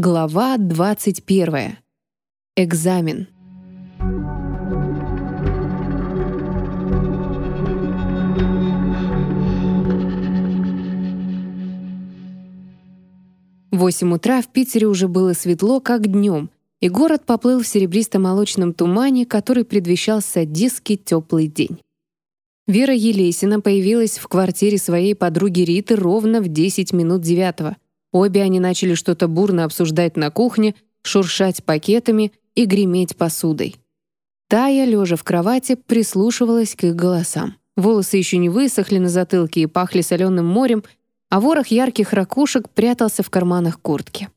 Глава 21. Экзамен. В восемь утра в Питере уже было светло, как днем, и город поплыл в серебристо-молочном тумане, который предвещал садистский теплый день. Вера Елесина появилась в квартире своей подруги Риты ровно в 10 минут девятого — Обе они начали что-то бурно обсуждать на кухне, шуршать пакетами и греметь посудой. Тая, лежа в кровати, прислушивалась к их голосам. Волосы еще не высохли на затылке и пахли соленым морем, а ворох ярких ракушек прятался в карманах куртки.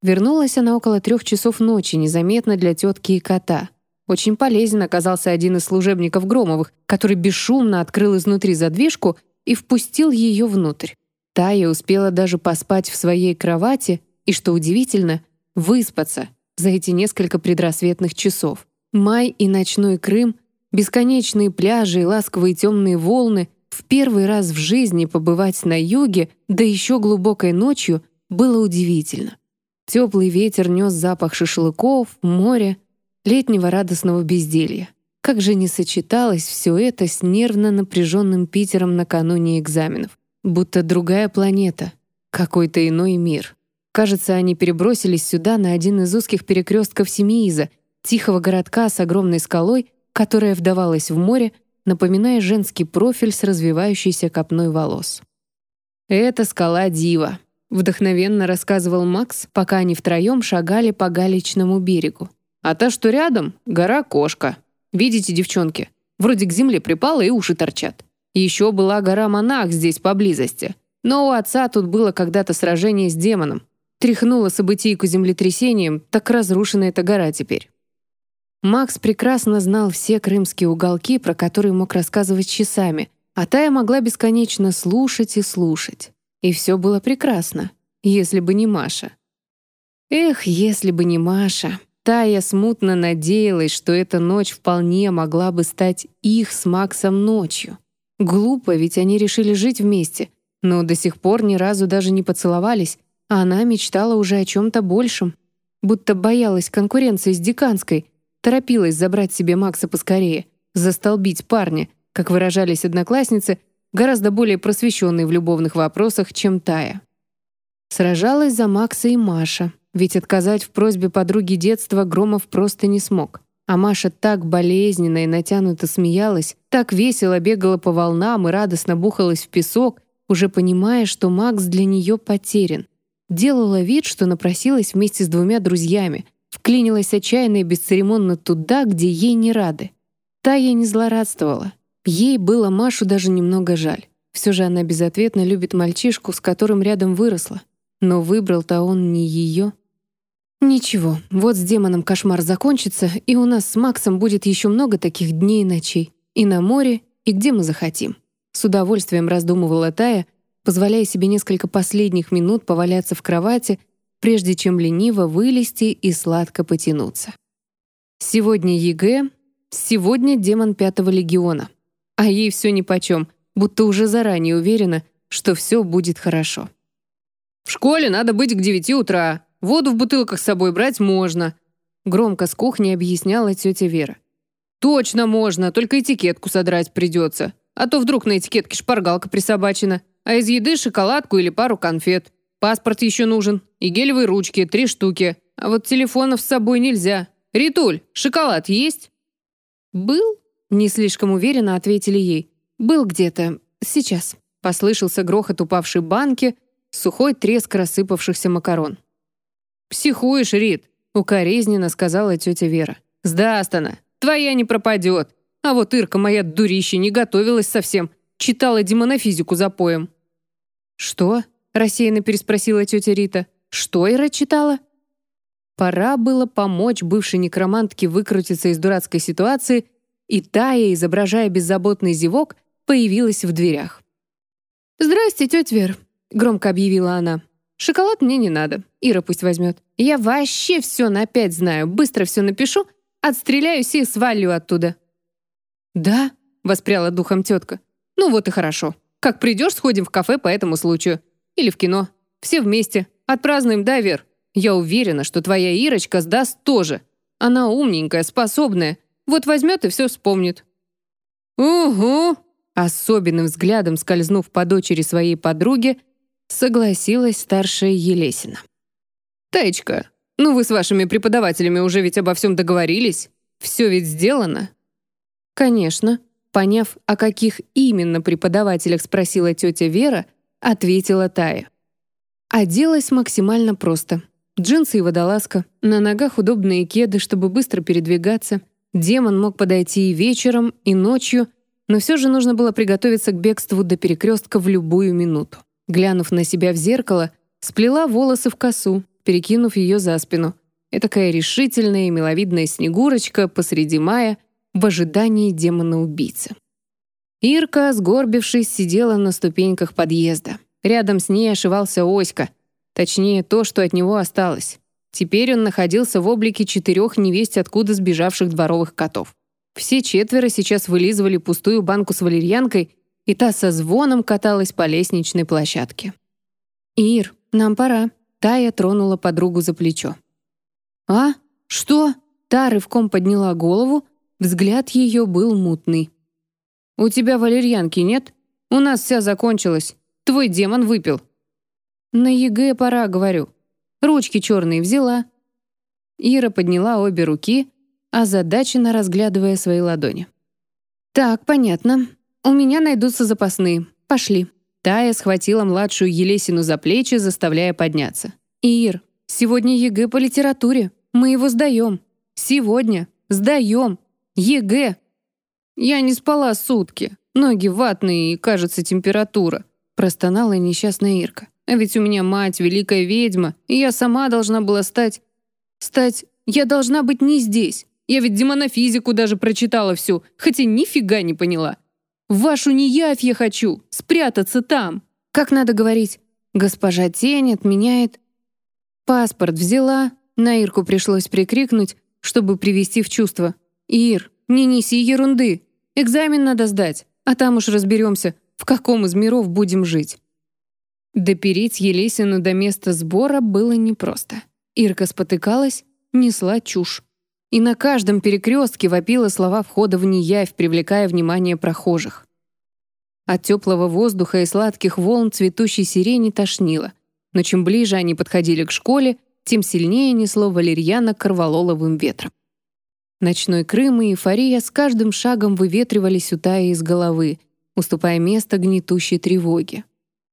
Вернулась она около трех часов ночи, незаметно для тетки и кота. Очень полезен оказался один из служебников Громовых, который бесшумно открыл изнутри задвижку и впустил ее внутрь. Тая успела даже поспать в своей кровати и, что удивительно, выспаться за эти несколько предрассветных часов. Май и ночной Крым, бесконечные пляжи и ласковые темные волны, в первый раз в жизни побывать на юге, да еще глубокой ночью, было удивительно. Теплый ветер нес запах шашлыков, моря, летнего радостного безделья. Как же не сочеталось все это с нервно напряженным Питером накануне экзаменов будто другая планета, какой-то иной мир. Кажется, они перебросились сюда на один из узких перекрестков Семииза, тихого городка с огромной скалой, которая вдавалась в море, напоминая женский профиль с развивающейся копной волос. «Это скала Дива», — вдохновенно рассказывал Макс, пока они втроем шагали по галечному берегу. «А та, что рядом, — гора Кошка. Видите, девчонки? Вроде к земле припала и уши торчат. Еще была гора Монах здесь поблизости. Но у отца тут было когда-то сражение с демоном. Тряхнула событийку землетрясением, так разрушена эта гора теперь. Макс прекрасно знал все крымские уголки, про которые мог рассказывать часами, а Тая могла бесконечно слушать и слушать. И все было прекрасно, если бы не Маша. Эх, если бы не Маша. Тая смутно надеялась, что эта ночь вполне могла бы стать их с Максом ночью. Глупо, ведь они решили жить вместе, но до сих пор ни разу даже не поцеловались, а она мечтала уже о чем-то большем. Будто боялась конкуренции с Диканской, торопилась забрать себе Макса поскорее, застолбить парня, как выражались одноклассницы, гораздо более просвещенные в любовных вопросах, чем Тая. Сражалась за Макса и Маша, ведь отказать в просьбе подруги детства Громов просто не смог. А Маша так болезненно и натянуто смеялась, так весело бегала по волнам и радостно бухалась в песок, уже понимая, что Макс для нее потерян. Делала вид, что напросилась вместе с двумя друзьями, вклинилась отчаянно и бесцеремонно туда, где ей не рады. Та ей не злорадствовала. Ей было Машу даже немного жаль. Все же она безответно любит мальчишку, с которым рядом выросла. Но выбрал-то он не ее. Ничего, вот с демоном кошмар закончится, и у нас с Максом будет еще много таких дней и ночей. И на море, и где мы захотим. С удовольствием раздумывала Тая, позволяя себе несколько последних минут поваляться в кровати, прежде чем лениво вылезти и сладко потянуться. Сегодня ЕГЭ, сегодня демон пятого легиона. А ей все нипочем, будто уже заранее уверена, что все будет хорошо. «В школе надо быть к девяти утра», Воду в бутылках с собой брать можно», — громко с кухни объясняла тетя Вера. «Точно можно, только этикетку содрать придется. А то вдруг на этикетке шпаргалка присобачена, а из еды шоколадку или пару конфет. Паспорт еще нужен, и гелевые ручки, три штуки. А вот телефонов с собой нельзя. Ритуль, шоколад есть?» «Был?» — не слишком уверенно ответили ей. «Был где-то. Сейчас». Послышался грохот упавшей банки, сухой треск рассыпавшихся макарон. «Психуешь, Рит», — укоризненно сказала тетя Вера. «Сдаст она. Твоя не пропадет. А вот Ирка моя дурище не готовилась совсем. Читала демонофизику за поем». «Что?» — рассеянно переспросила тетя Рита. «Что Ира читала?» Пора было помочь бывшей некромантке выкрутиться из дурацкой ситуации, и Тая, изображая беззаботный зевок, появилась в дверях. «Здрасте, тетя Вер», — громко объявила она. Шоколад мне не надо. Ира пусть возьмет. Я вообще все на пять знаю. Быстро все напишу, отстреляюсь и свалю оттуда». «Да?» — воспряла духом тетка. «Ну вот и хорошо. Как придешь, сходим в кафе по этому случаю. Или в кино. Все вместе. Отпразднуем, да, Вер? Я уверена, что твоя Ирочка сдаст тоже. Она умненькая, способная. Вот возьмет и все вспомнит». «Угу», особенным взглядом скользнув по дочери своей подруги, согласилась старшая Елесина. «Таечка, ну вы с вашими преподавателями уже ведь обо всем договорились? Все ведь сделано?» «Конечно», поняв, о каких именно преподавателях спросила тетя Вера, ответила Тая. Оделась максимально просто. Джинсы и водолазка, на ногах удобные кеды, чтобы быстро передвигаться. Демон мог подойти и вечером, и ночью, но все же нужно было приготовиться к бегству до перекрестка в любую минуту. Глянув на себя в зеркало, сплела волосы в косу, перекинув ее за спину. И такая решительная и миловидная Снегурочка посреди мая в ожидании демона-убийцы. Ирка, сгорбившись, сидела на ступеньках подъезда. Рядом с ней ошивался Оська. Точнее, то, что от него осталось. Теперь он находился в облике четырех невесть откуда сбежавших дворовых котов. Все четверо сейчас вылизывали пустую банку с валерьянкой, и та со звоном каталась по лестничной площадке. «Ир, нам пора», — Тая тронула подругу за плечо. «А? Что?» Та рывком подняла голову, взгляд ее был мутный. «У тебя валерьянки нет? У нас вся закончилась. Твой демон выпил». «На ЕГЭ пора, говорю. Ручки черные взяла». Ира подняла обе руки, озадаченно разглядывая свои ладони. «Так, понятно. У меня найдутся запасные. Пошли». Тая схватила младшую Елесину за плечи, заставляя подняться. «Ир, сегодня ЕГЭ по литературе. Мы его сдаем. Сегодня. Сдаем. ЕГЭ». «Я не спала сутки. Ноги ватные и, кажется, температура», простонала несчастная Ирка. «А ведь у меня мать великая ведьма, и я сама должна была стать... Стать... Я должна быть не здесь. Я ведь демонофизику даже прочитала всю, хотя нифига не поняла. В вашу неявь я хочу, спрятаться там. Как надо говорить? Госпожа Тень отменяет. Паспорт взяла. На Ирку пришлось прикрикнуть, чтобы привести в чувство. «Ир, не неси ерунды. Экзамен надо сдать, а там уж разберемся, в каком из миров будем жить». Допереть Елесину до места сбора было непросто. Ирка спотыкалась, несла чушь и на каждом перекрестке вопила слова входа в неявь, привлекая внимание прохожих. От теплого воздуха и сладких волн цветущей сирени тошнило, но чем ближе они подходили к школе, тем сильнее несло валерьяна корвалоловым ветром. Ночной Крым и эйфория с каждым шагом выветривались у Таи из головы, уступая место гнетущей тревоге.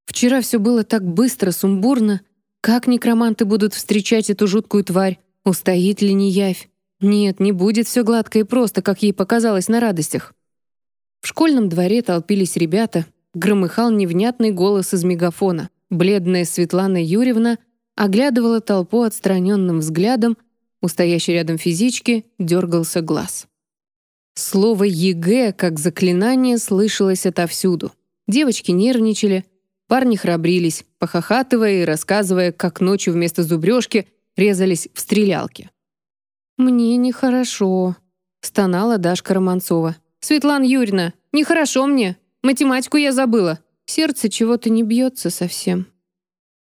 Вчера все было так быстро, сумбурно. Как некроманты будут встречать эту жуткую тварь? Устоит ли неявь? Нет, не будет все гладко и просто, как ей показалось на радостях. В школьном дворе толпились ребята, громыхал невнятный голос из мегафона. Бледная Светлана Юрьевна оглядывала толпу отстраненным взглядом, у стоящей рядом физички дергался глаз. Слово «ЕГЭ» как заклинание слышалось отовсюду. Девочки нервничали, парни храбрились, похохатывая и рассказывая, как ночью вместо зубрежки резались в стрелялке. «Мне нехорошо», — стонала Дашка Романцова. «Светлана Юрьевна, нехорошо мне. Математику я забыла. Сердце чего-то не бьется совсем».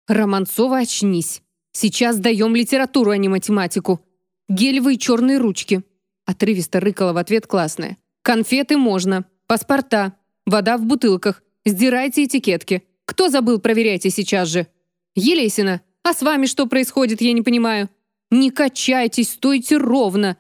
«Романцова, очнись. Сейчас даем литературу, а не математику. Гелевые черные ручки». Отрывисто рыкала в ответ классная. «Конфеты можно. Паспорта. Вода в бутылках. Сдирайте этикетки. Кто забыл, проверяйте сейчас же. Елесина, а с вами что происходит, я не понимаю. Не качайтесь, стойте ровно!»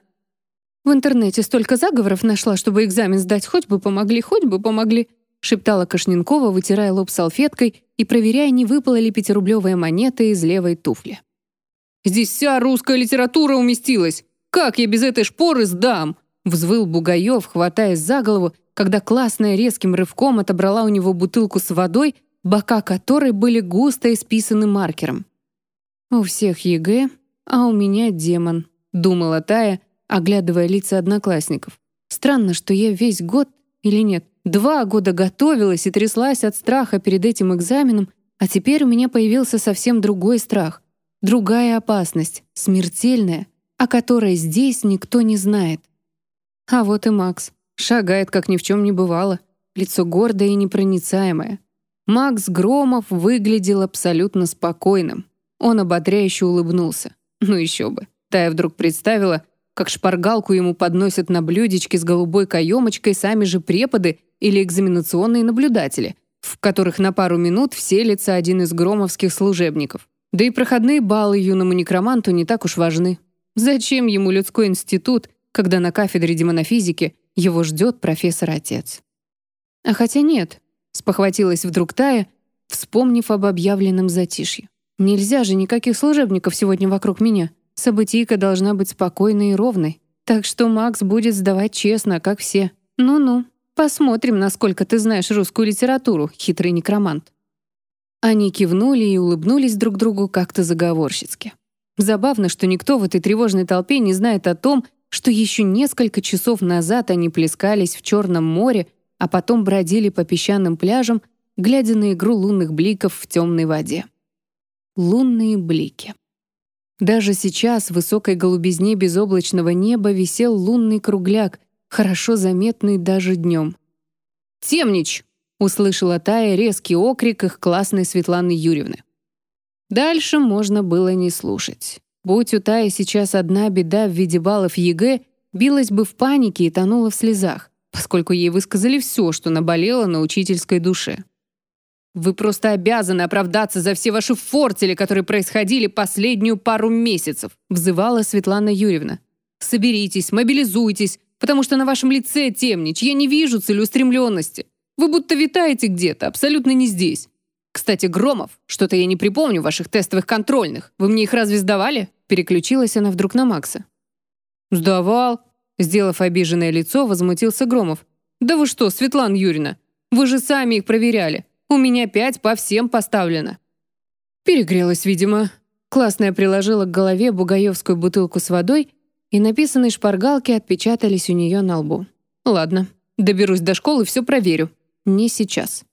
В интернете столько заговоров нашла, чтобы экзамен сдать. Хоть бы помогли, хоть бы помогли. Шептала Кашненкова, вытирая лоб салфеткой и проверяя, не выпала ли пятирублевая монета из левой туфли. «Здесь вся русская литература уместилась. Как я без этой шпоры сдам?» Взвыл Бугаев, хватаясь за голову, когда классная резким рывком отобрала у него бутылку с водой, бока которой были густо исписаны маркером. У всех ЕГЭ а у меня демон», — думала Тая, оглядывая лица одноклассников. «Странно, что я весь год, или нет, два года готовилась и тряслась от страха перед этим экзаменом, а теперь у меня появился совсем другой страх, другая опасность, смертельная, о которой здесь никто не знает. А вот и Макс. Шагает, как ни в чем не бывало. Лицо гордое и непроницаемое. Макс Громов выглядел абсолютно спокойным. Он ободряюще улыбнулся. Ну еще бы. Тая вдруг представила, как шпаргалку ему подносят на блюдечке с голубой каемочкой сами же преподы или экзаменационные наблюдатели, в которых на пару минут вселится один из громовских служебников. Да и проходные баллы юному некроманту не так уж важны. Зачем ему людской институт, когда на кафедре демонофизики его ждет профессор-отец? А хотя нет, спохватилась вдруг Тая, вспомнив об объявленном затишье. Нельзя же никаких служебников сегодня вокруг меня. Событийка должна быть спокойной и ровной. Так что Макс будет сдавать честно, как все. Ну-ну, посмотрим, насколько ты знаешь русскую литературу, хитрый некромант. Они кивнули и улыбнулись друг другу как-то заговорщицки. Забавно, что никто в этой тревожной толпе не знает о том, что еще несколько часов назад они плескались в Черном море, а потом бродили по песчаным пляжам, глядя на игру лунных бликов в темной воде. Лунные блики. Даже сейчас в высокой голубизне безоблачного неба висел лунный кругляк, хорошо заметный даже днем. «Темнич!» — услышала Тая резкий окрик их классной Светланы Юрьевны. Дальше можно было не слушать. Будь у Таи сейчас одна беда в виде баллов ЕГЭ, билась бы в панике и тонула в слезах, поскольку ей высказали все, что наболело на учительской душе. Вы просто обязаны оправдаться за все ваши фортели, которые происходили последнюю пару месяцев», взывала Светлана Юрьевна. «Соберитесь, мобилизуйтесь, потому что на вашем лице, Темнич, я не вижу целеустремленности. Вы будто витаете где-то, абсолютно не здесь. Кстати, Громов, что-то я не припомню ваших тестовых контрольных. Вы мне их разве сдавали?» Переключилась она вдруг на Макса. «Сдавал», Сделав обиженное лицо, возмутился Громов. «Да вы что, Светлана Юрьевна, вы же сами их проверяли. У меня пять по всем поставлено». Перегрелась, видимо. Классная приложила к голове бугаевскую бутылку с водой, и написанные шпаргалки отпечатались у нее на лбу. «Ладно, доберусь до школы, все проверю. Не сейчас».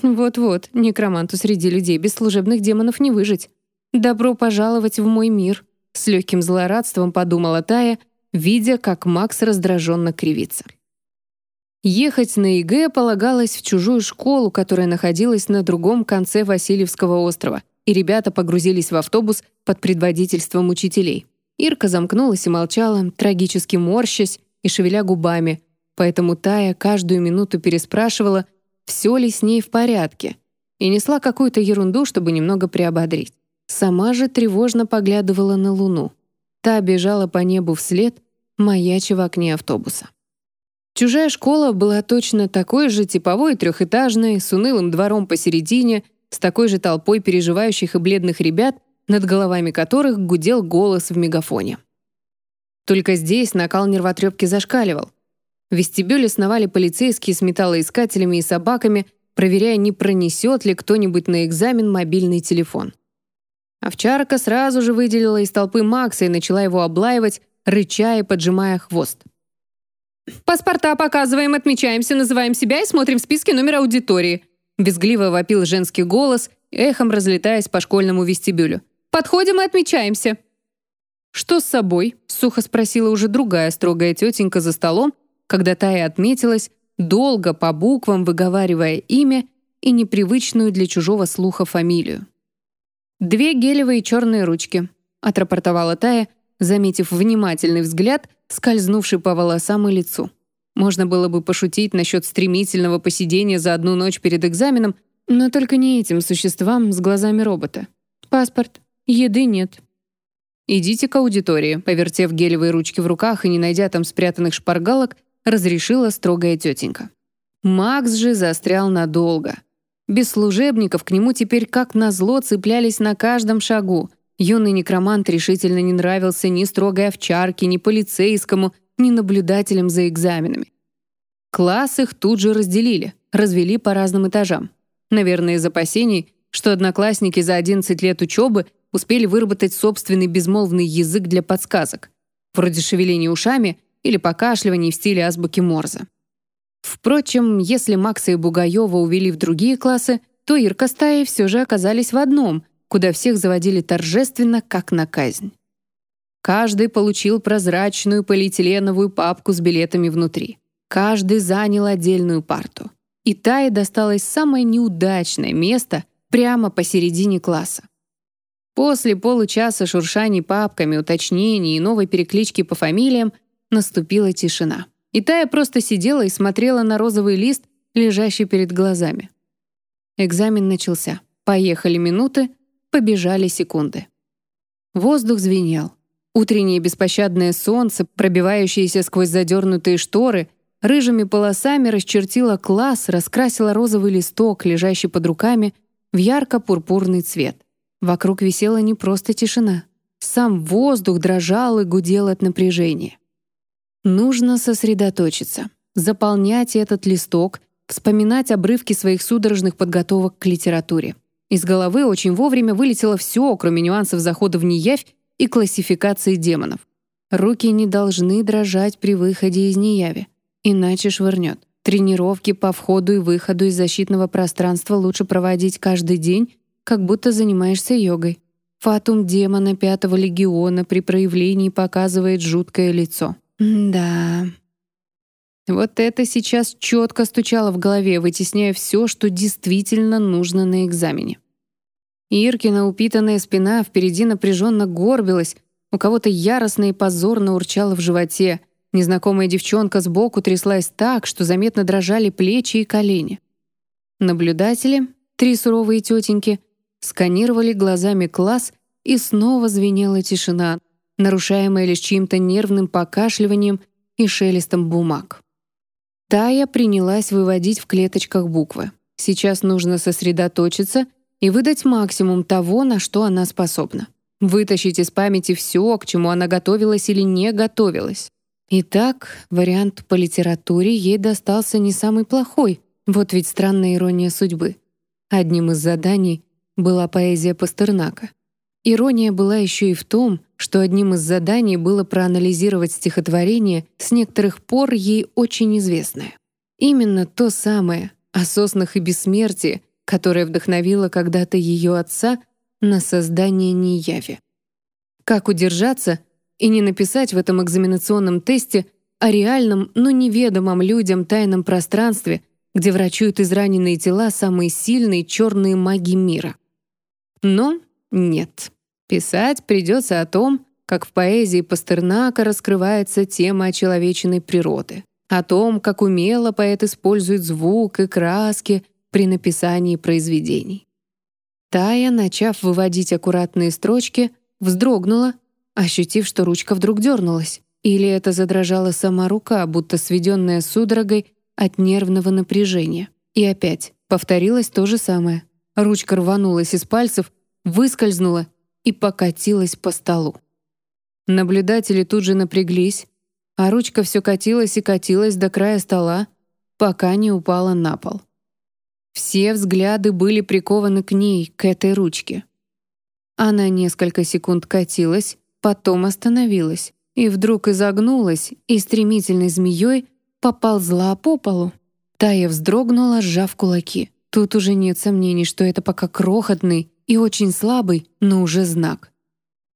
Вот-вот, некроманту среди людей без служебных демонов не выжить. «Добро пожаловать в мой мир», — с легким злорадством подумала Тая, видя, как Макс раздраженно кривится. Ехать на ЕГЭ полагалось в чужую школу, которая находилась на другом конце Васильевского острова, и ребята погрузились в автобус под предводительством учителей. Ирка замкнулась и молчала, трагически морщась и шевеля губами, поэтому Тая каждую минуту переспрашивала, все ли с ней в порядке, и несла какую-то ерунду, чтобы немного приободрить. Сама же тревожно поглядывала на луну. Та бежала по небу вслед, маяча в окне автобуса. Чужая школа была точно такой же типовой трехэтажной, с унылым двором посередине, с такой же толпой переживающих и бледных ребят, над головами которых гудел голос в мегафоне. Только здесь накал нервотрепки зашкаливал. В вестибюле сновали полицейские с металлоискателями и собаками, проверяя, не пронесет ли кто-нибудь на экзамен мобильный телефон. Овчарка сразу же выделила из толпы Макса и начала его облаивать, рыча и поджимая хвост. «Паспорта показываем, отмечаемся, называем себя и смотрим списки номер аудитории», Безгливо вопил женский голос, эхом разлетаясь по школьному вестибюлю. «Подходим и отмечаемся». «Что с собой?» — сухо спросила уже другая строгая тетенька за столом, когда Тая отметилась, долго по буквам выговаривая имя и непривычную для чужого слуха фамилию. «Две гелевые черные ручки», — отрапортовала Тая, заметив внимательный взгляд, скользнувший по волосам и лицу. Можно было бы пошутить насчет стремительного посидения за одну ночь перед экзаменом, но только не этим существам с глазами робота. Паспорт. Еды нет. «Идите к аудитории», повертев гелевые ручки в руках и не найдя там спрятанных шпаргалок, разрешила строгая тетенька. Макс же застрял надолго. Без служебников к нему теперь как назло цеплялись на каждом шагу, Юный некромант решительно не нравился ни строгой овчарке, ни полицейскому, ни наблюдателям за экзаменами. Класс их тут же разделили, развели по разным этажам. Наверное, из опасений, что одноклассники за 11 лет учебы успели выработать собственный безмолвный язык для подсказок, вроде шевеления ушами или покашливаний в стиле азбуки Морзе. Впрочем, если Макса и Бугаева увели в другие классы, то Ирка с Таей все же оказались в одном — куда всех заводили торжественно, как на казнь. Каждый получил прозрачную полиэтиленовую папку с билетами внутри. Каждый занял отдельную парту. И Тае досталось самое неудачное место прямо посередине класса. После получаса шуршаний папками, уточнений и новой переклички по фамилиям наступила тишина. И Тая просто сидела и смотрела на розовый лист, лежащий перед глазами. Экзамен начался. Поехали минуты, побежали секунды. Воздух звенел. Утреннее беспощадное солнце, пробивающееся сквозь задернутые шторы, рыжими полосами расчертило класс, раскрасило розовый листок, лежащий под руками, в ярко-пурпурный цвет. Вокруг висела не просто тишина. Сам воздух дрожал и гудел от напряжения. Нужно сосредоточиться, заполнять этот листок, вспоминать обрывки своих судорожных подготовок к литературе. Из головы очень вовремя вылетело все, кроме нюансов захода в неявь и классификации демонов. Руки не должны дрожать при выходе из неяви, иначе швырнет. Тренировки по входу и выходу из защитного пространства лучше проводить каждый день, как будто занимаешься йогой. Фатум демона Пятого легиона при проявлении показывает жуткое лицо. да. Вот это сейчас четко стучало в голове, вытесняя все, что действительно нужно на экзамене. Иркина упитанная спина впереди напряженно горбилась, у кого-то яростно и позорно урчало в животе. Незнакомая девчонка сбоку тряслась так, что заметно дрожали плечи и колени. Наблюдатели, три суровые тетеньки, сканировали глазами класс, и снова звенела тишина, нарушаемая лишь чьим-то нервным покашливанием и шелестом бумаг. Тая принялась выводить в клеточках буквы. Сейчас нужно сосредоточиться и выдать максимум того, на что она способна. Вытащить из памяти все, к чему она готовилась или не готовилась. Итак, вариант по литературе ей достался не самый плохой. Вот ведь странная ирония судьбы. Одним из заданий была поэзия Пастернака. Ирония была еще и в том, что одним из заданий было проанализировать стихотворение с некоторых пор ей очень известное. Именно то самое о соснах и бессмертии, которая вдохновила когда-то ее отца на создание неяви. Как удержаться и не написать в этом экзаменационном тесте о реальном, но неведомом людям тайном пространстве, где врачуют израненные тела самые сильные черные маги мира. Но нет. Писать придется о том, как в поэзии Пастернака раскрывается тема очеловеченной природы, о том, как умело поэт использует звук и краски — при написании произведений. Тая, начав выводить аккуратные строчки, вздрогнула, ощутив, что ручка вдруг дернулась. Или это задрожала сама рука, будто сведенная судорогой от нервного напряжения. И опять повторилось то же самое. Ручка рванулась из пальцев, выскользнула и покатилась по столу. Наблюдатели тут же напряглись, а ручка все катилась и катилась до края стола, пока не упала на пол. Все взгляды были прикованы к ней, к этой ручке. Она несколько секунд катилась, потом остановилась и вдруг изогнулась и стремительной змеей поползла по полу. Тая вздрогнула, сжав кулаки. Тут уже нет сомнений, что это пока крохотный и очень слабый, но уже знак.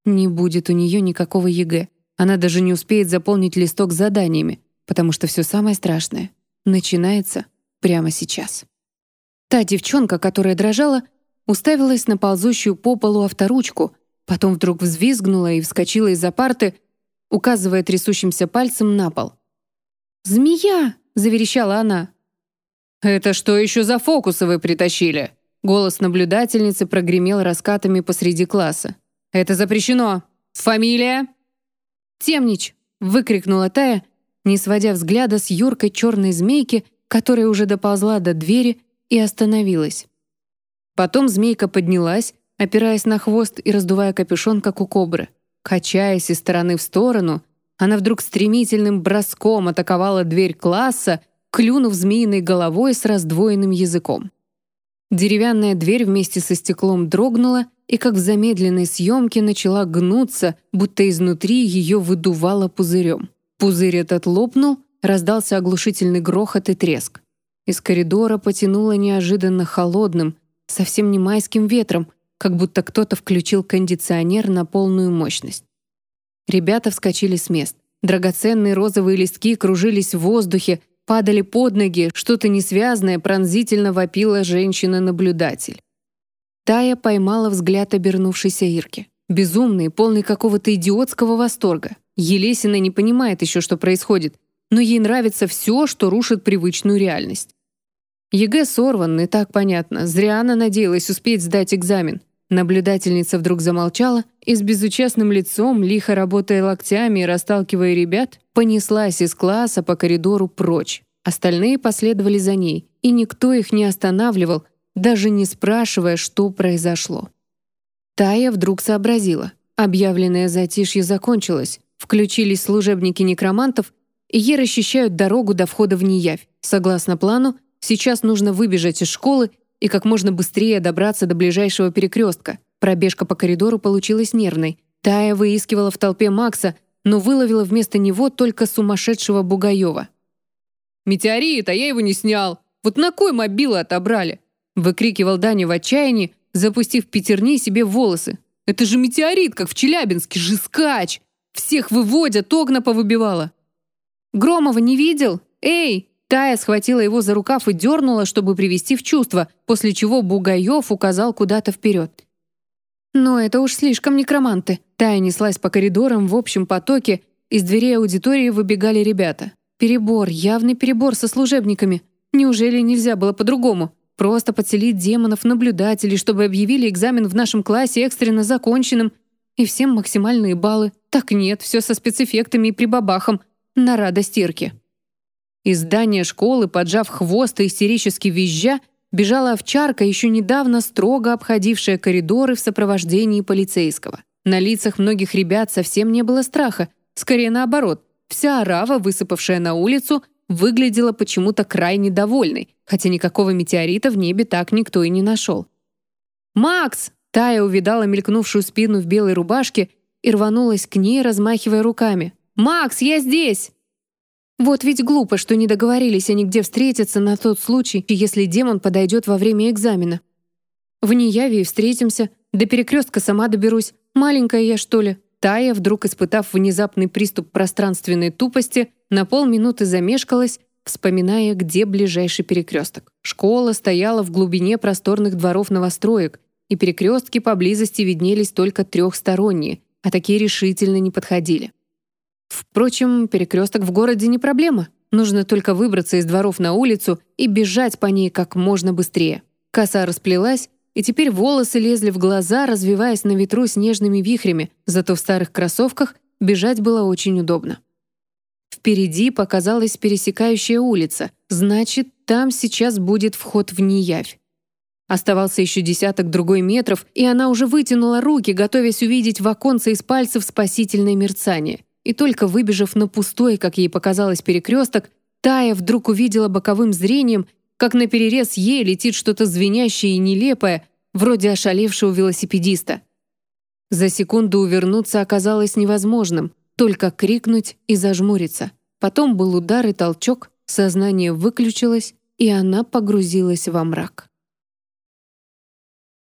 Не будет у нее никакого ЕГЭ. Она даже не успеет заполнить листок с заданиями, потому что все самое страшное начинается прямо сейчас. Та девчонка, которая дрожала, уставилась на ползущую по полу авторучку, потом вдруг взвизгнула и вскочила из-за парты, указывая трясущимся пальцем на пол. «Змея!» — заверещала она. «Это что еще за фокусы вы притащили?» Голос наблюдательницы прогремел раскатами посреди класса. «Это запрещено! Фамилия?» «Темнич!» — выкрикнула Тая, не сводя взгляда с юркой черной змейки, которая уже доползла до двери и остановилась. Потом змейка поднялась, опираясь на хвост и раздувая капюшон, как у кобры. Качаясь из стороны в сторону, она вдруг стремительным броском атаковала дверь класса, клюнув змеиной головой с раздвоенным языком. Деревянная дверь вместе со стеклом дрогнула и, как в замедленной съемке, начала гнуться, будто изнутри ее выдувало пузырем. Пузырь этот лопнул, раздался оглушительный грохот и треск. Из коридора потянуло неожиданно холодным, совсем не майским ветром, как будто кто-то включил кондиционер на полную мощность. Ребята вскочили с мест. Драгоценные розовые листки кружились в воздухе, падали под ноги, что-то несвязное пронзительно вопила женщина-наблюдатель. Тая поймала взгляд обернувшейся Ирки. Безумный, полный какого-то идиотского восторга. Елесина не понимает еще, что происходит, но ей нравится все, что рушит привычную реальность. ЕГЭ сорван, и так понятно. Зря она надеялась успеть сдать экзамен. Наблюдательница вдруг замолчала и с безучастным лицом, лихо работая локтями и расталкивая ребят, понеслась из класса по коридору прочь. Остальные последовали за ней, и никто их не останавливал, даже не спрашивая, что произошло. Тая вдруг сообразила. Объявленное затишье закончилось, включились служебники некромантов, и ей расчищают дорогу до входа в Неявь. Согласно плану, сейчас нужно выбежать из школы и как можно быстрее добраться до ближайшего перекрестка. Пробежка по коридору получилась нервной. Тая выискивала в толпе Макса, но выловила вместо него только сумасшедшего Бугаева. «Метеорит, а я его не снял! Вот на кой мобилы отобрали?» выкрикивал Даня в отчаянии, запустив пятерни себе в волосы. «Это же метеорит, как в Челябинске, жескач! Всех выводят, окна повыбивало!» «Громова не видел? Эй!» Тая схватила его за рукав и дернула, чтобы привести в чувство, после чего Бугаев указал куда-то вперед. Но это уж слишком некроманты. Тая неслась по коридорам в общем потоке, из дверей аудитории выбегали ребята. Перебор, явный перебор со служебниками. Неужели нельзя было по-другому? Просто подселить демонов-наблюдателей, чтобы объявили экзамен в нашем классе экстренно законченным, и всем максимальные баллы. Так нет, все со спецэффектами и прибабахом. На радость Ирки. Из здания школы, поджав хвост и истерически визжа, бежала овчарка, еще недавно строго обходившая коридоры в сопровождении полицейского. На лицах многих ребят совсем не было страха, скорее наоборот. Вся орава, высыпавшая на улицу, выглядела почему-то крайне довольной, хотя никакого метеорита в небе так никто и не нашел. «Макс!» — Тая увидала мелькнувшую спину в белой рубашке и рванулась к ней, размахивая руками. «Макс, я здесь!» Вот ведь глупо, что не договорились они где встретиться на тот случай, если демон подойдет во время экзамена. В Неяве и встретимся, до перекрестка сама доберусь. Маленькая я, что ли? Тая, вдруг испытав внезапный приступ пространственной тупости, на полминуты замешкалась, вспоминая, где ближайший перекресток. Школа стояла в глубине просторных дворов новостроек, и перекрестки поблизости виднелись только трехсторонние, а такие решительно не подходили. Впрочем, перекресток в городе не проблема. Нужно только выбраться из дворов на улицу и бежать по ней как можно быстрее. Коса расплелась, и теперь волосы лезли в глаза, развиваясь на ветру снежными вихрями, зато в старых кроссовках бежать было очень удобно. Впереди показалась пересекающая улица, значит, там сейчас будет вход в Неявь. Оставался еще десяток другой метров, и она уже вытянула руки, готовясь увидеть в оконце из пальцев спасительное мерцание и только выбежав на пустой, как ей показалось, перекресток, Тая вдруг увидела боковым зрением, как на перерез ей летит что-то звенящее и нелепое, вроде ошалевшего велосипедиста. За секунду увернуться оказалось невозможным, только крикнуть и зажмуриться. Потом был удар и толчок, сознание выключилось, и она погрузилась во мрак.